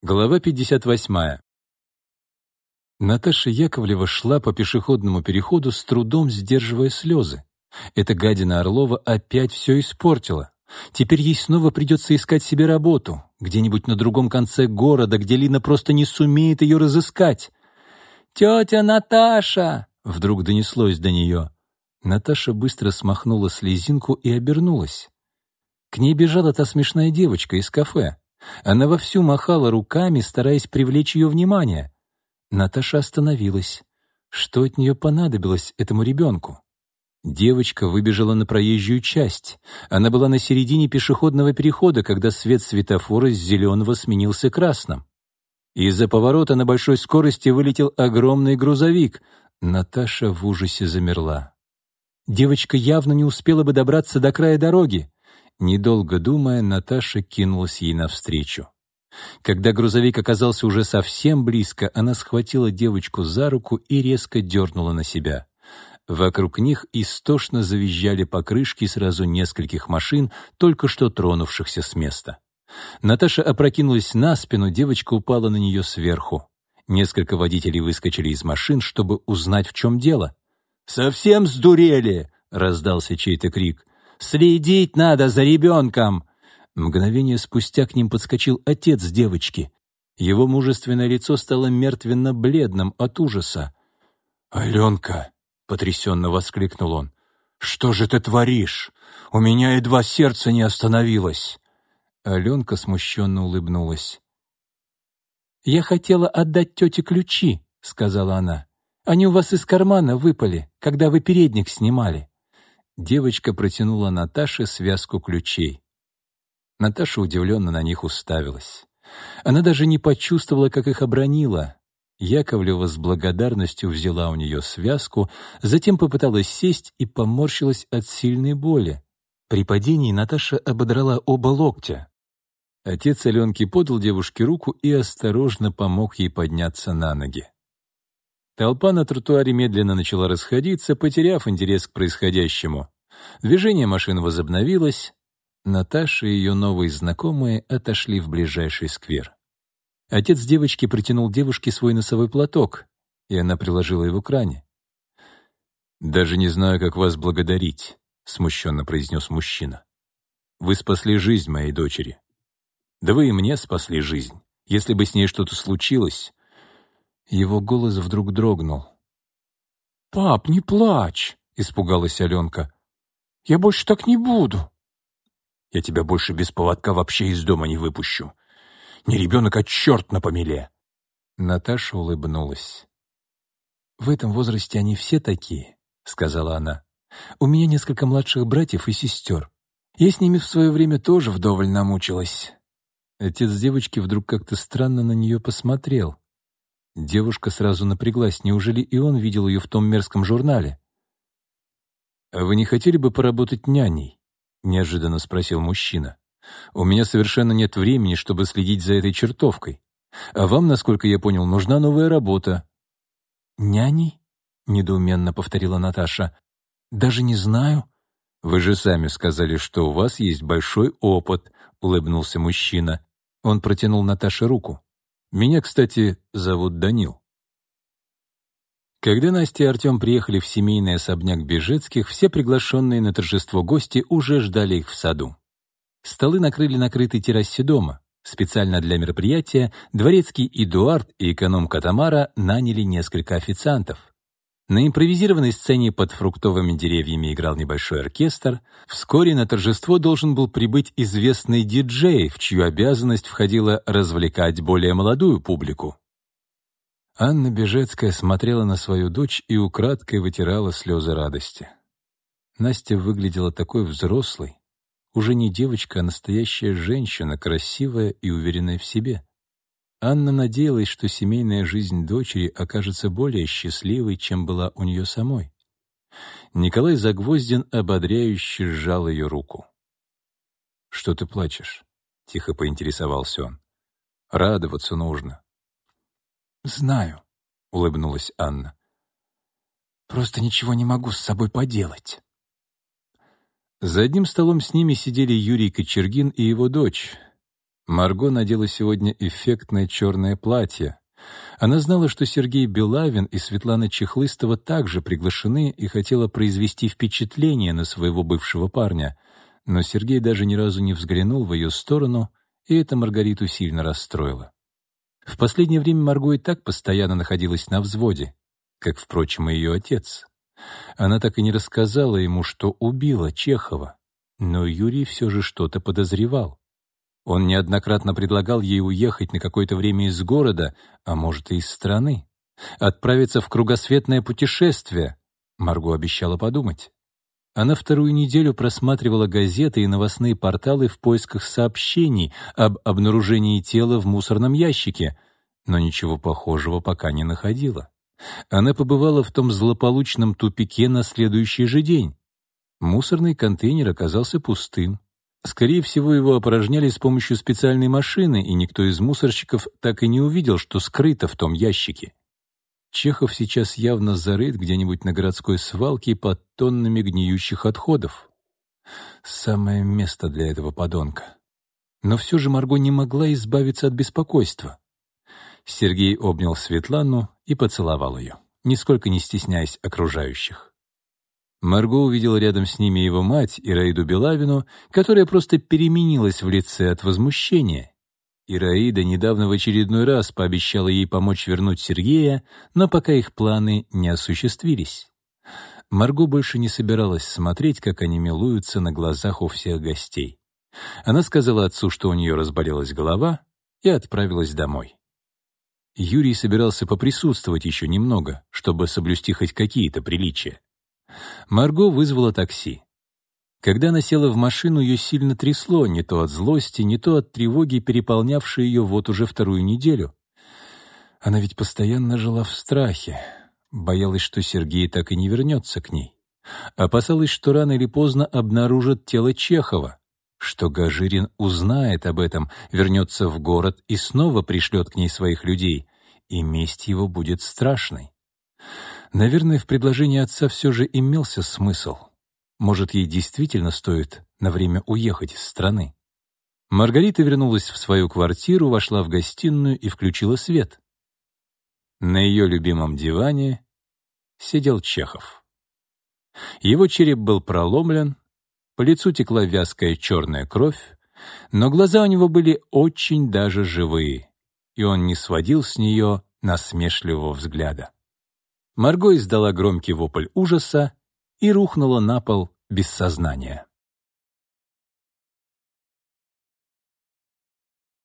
Глава 58. Наташа Яковлева шла по пешеходному переходу с трудом сдерживая слезы. Эта гадина Орлова опять все испортила. Теперь ей снова придется искать себе работу, где-нибудь на другом конце города, где Лина просто не сумеет ее разыскать. «Тетя Наташа!» — вдруг донеслось до нее. Наташа быстро смахнула слезинку и обернулась. К ней бежала та смешная девочка из кафе. Она вовсю махала руками, стараясь привлечь ее внимание. Наташа остановилась. Что от нее понадобилось этому ребенку? Девочка выбежала на проезжую часть. Она была на середине пешеходного перехода, когда свет светофора с зеленого сменился красным. Из-за поворота на большой скорости вылетел огромный грузовик. Наташа в ужасе замерла. Девочка явно не успела бы добраться до края дороги. Недолго думая, Наташа кинулась ей навстречу. Когда грузовик оказался уже совсем близко, она схватила девочку за руку и резко дернула на себя. Вокруг них истошно завизжали покрышки сразу нескольких машин, только что тронувшихся с места. Наташа опрокинулась на спину, девочка упала на нее сверху. Несколько водителей выскочили из машин, чтобы узнать, в чем дело. «Совсем сдурели!» — раздался чей-то крик. Следить надо за ребенком!» Мгновение спустя к ним подскочил отец девочки. Его мужественное лицо стало мертвенно-бледным от ужаса. «Аленка!» — потрясенно воскликнул он. «Что же ты творишь? У меня едва сердце не остановилось!» Аленка смущенно улыбнулась. «Я хотела отдать тете ключи», — сказала она. «Они у вас из кармана выпали, когда вы передник снимали». Девочка протянула Наташе связку ключей. Наташа удивленно на них уставилась. Она даже не почувствовала, как их обронила. Яковлева с благодарностью взяла у нее связку, затем попыталась сесть и поморщилась от сильной боли. При падении Наташа ободрала оба локтя. Отец Аленки подал девушке руку и осторожно помог ей подняться на ноги. Толпа на тротуаре медленно начала расходиться, потеряв интерес к происходящему. Движение машин возобновилось. Наташа и ее новые знакомые отошли в ближайший сквер. Отец девочки протянул девушке свой носовой платок, и она приложила его к ране. «Даже не знаю, как вас благодарить», — смущенно произнес мужчина. «Вы спасли жизнь моей дочери. Да вы и мне спасли жизнь. Если бы с ней что-то случилось, его голос вдруг дрогнул. «Пап, не плачь!» — испугалась Аленка. «Я больше так не буду». «Я тебя больше без поводка вообще из дома не выпущу. Не ребенок, а черт на помеле!» Наташа улыбнулась. «В этом возрасте они все такие», — сказала она. «У меня несколько младших братьев и сестер. Я с ними в свое время тоже вдоволь намучилась». Отец девочки вдруг как-то странно на нее посмотрел. Девушка сразу напряглась. Неужели и он видел ее в том мерзком журнале? «А вы не хотели бы поработать няней?» — неожиданно спросил мужчина. «У меня совершенно нет времени, чтобы следить за этой чертовкой. А вам, насколько я понял, нужна новая работа». «Няней?» — недоуменно повторила Наташа. «Даже не знаю». «Вы же сами сказали, что у вас есть большой опыт», — улыбнулся мужчина. Он протянул Наташе руку. Меня, кстати, зовут Данил. Когда Настя и Артем приехали в семейный особняк Бежецких, все приглашенные на торжество гости уже ждали их в саду. Столы накрыли на крытой террасе дома. Специально для мероприятия дворецкий Эдуард и эконом Катамара наняли несколько официантов. На импровизированной сцене под фруктовыми деревьями играл небольшой оркестр. Вскоре на торжество должен был прибыть известный диджей, в чью обязанность входило развлекать более молодую публику. Анна Бежецкая смотрела на свою дочь и украдкой вытирала слезы радости. Настя выглядела такой взрослой, уже не девочка, а настоящая женщина, красивая и уверенная в себе. Анна надеялась, что семейная жизнь дочери окажется более счастливой, чем была у нее самой. Николай Загвоздин ободряюще сжал ее руку. «Что ты плачешь?» — тихо поинтересовался он. «Радоваться нужно». «Знаю», — улыбнулась Анна. «Просто ничего не могу с собой поделать». За одним столом с ними сидели Юрий Кочергин и его дочь, Марго надела сегодня эффектное черное платье. Она знала, что Сергей Белавин и Светлана Чехлыстова также приглашены и хотела произвести впечатление на своего бывшего парня. Но Сергей даже ни разу не взглянул в ее сторону, и это Маргариту сильно расстроило. В последнее время Марго и так постоянно находилась на взводе, как, впрочем, и ее отец. Она так и не рассказала ему, что убила Чехова, но Юрий все же что-то подозревал. Он неоднократно предлагал ей уехать на какое-то время из города, а может и из страны, отправиться в кругосветное путешествие. Марго обещала подумать. Она вторую неделю просматривала газеты и новостные порталы в поисках сообщений об обнаружении тела в мусорном ящике, но ничего похожего пока не находила. Она побывала в том злополучном тупике на следующий же день. Мусорный контейнер оказался пустым. Скорее всего, его опорожняли с помощью специальной машины, и никто из мусорщиков так и не увидел, что скрыто в том ящике. Чехов сейчас явно зарыт где-нибудь на городской свалке под тоннами гниющих отходов. Самое место для этого подонка. Но все же Марго не могла избавиться от беспокойства. Сергей обнял Светлану и поцеловал ее, нисколько не стесняясь окружающих. Марго увидела рядом с ними его мать, Ираиду Белавину, которая просто переменилась в лице от возмущения. Ираида недавно в очередной раз пообещала ей помочь вернуть Сергея, но пока их планы не осуществились. Марго больше не собиралась смотреть, как они милуются на глазах у всех гостей. Она сказала отцу, что у нее разболелась голова, и отправилась домой. Юрий собирался поприсутствовать еще немного, чтобы соблюсти хоть какие-то приличия. Марго вызвала такси. Когда она села в машину, ее сильно трясло, не то от злости, не то от тревоги, переполнявшей ее вот уже вторую неделю. Она ведь постоянно жила в страхе, боялась, что Сергей так и не вернется к ней. Опасалась, что рано или поздно обнаружат тело Чехова, что Гажирин узнает об этом, вернется в город и снова пришлет к ней своих людей, и месть его будет страшной. Наверное, в предложении отца все же имелся смысл. Может, ей действительно стоит на время уехать из страны. Маргарита вернулась в свою квартиру, вошла в гостиную и включила свет. На ее любимом диване сидел Чехов. Его череп был проломлен, по лицу текла вязкая черная кровь, но глаза у него были очень даже живые, и он не сводил с нее насмешливого взгляда. Марго издала громкий вопль ужаса и рухнула на пол без сознания.